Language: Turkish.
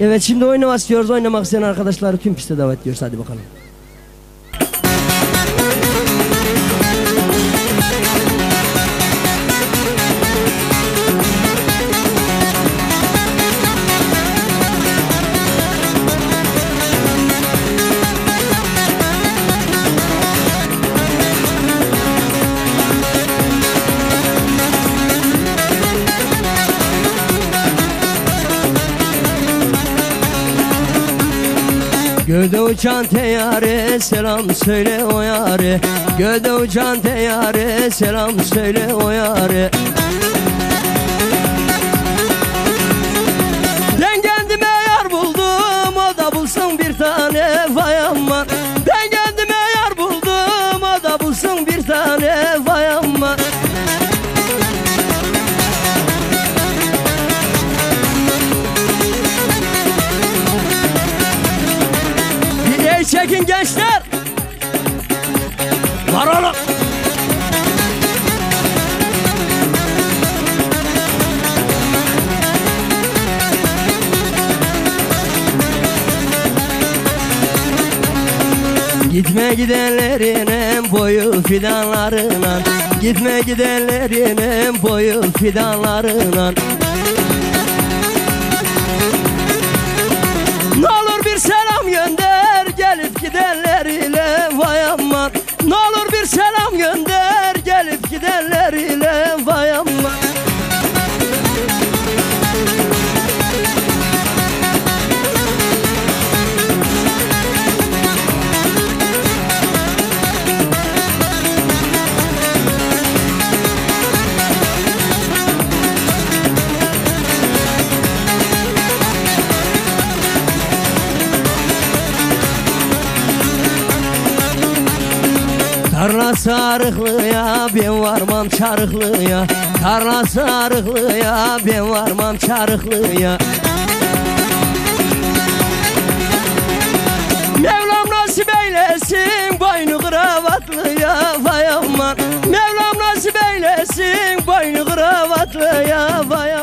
Evet şimdi oynamak istiyoruz. Oynamak isteyen arkadaşları tüm piste davet ediyoruz. Hadi bakalım. Göde uçan teyare selam söyle o yare. Göde uçan teyare selam söyle o yare çekin gençler. Var oğlum. Gitme gidenlerin boyu fidanlarına. Gitme gidenlerin boyu fidanlarına Presidente Tarla sarıklıya ben varmam çarıklıya. Tarla sarıklıya ben varmam çarıklıya. Mevlam nasip eylesin boynu kravatlıya vay aman. Mevlam nasip eylesin boynu kravatlıya vay